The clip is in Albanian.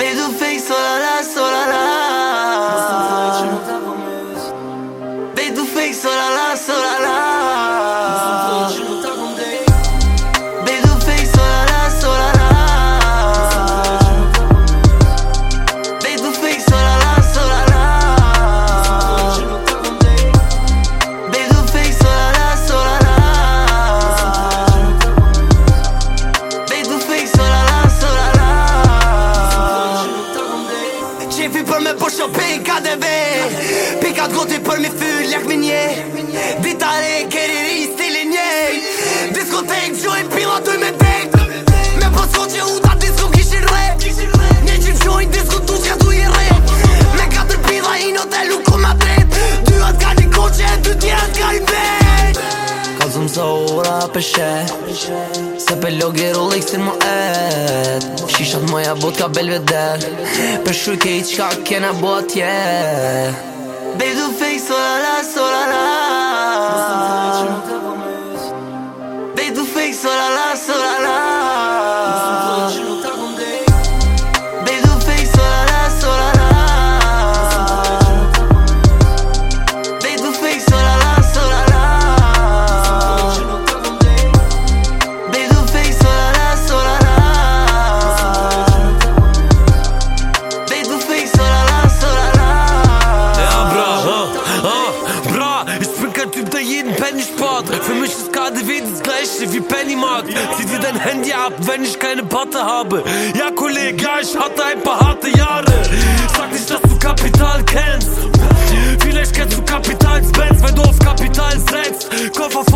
Bedu fake sorará, sorará Bedu fake sorará, sorará për me për shopin KDV Pikat goti për mi fyr, lak mi nje Zo ora peshe Se pe logi rulli kësir mu et Shishat mu bot ka belveder Për Peshur ke i qka kena bot yeah. Bej du fejk sora la Mord. Für mich ist KDW das gleiche wie Pennymarkt. Zieh dir dein Handy ab, wenn ich keine Patte habe. Ja, Kollege, ja, ich hatte ein paar harte Jahre. Sag nicht, dass du Kapital kennst. Vielleicht kennst du Kapital Spends, wenn du auf Kapital setzt. Koffer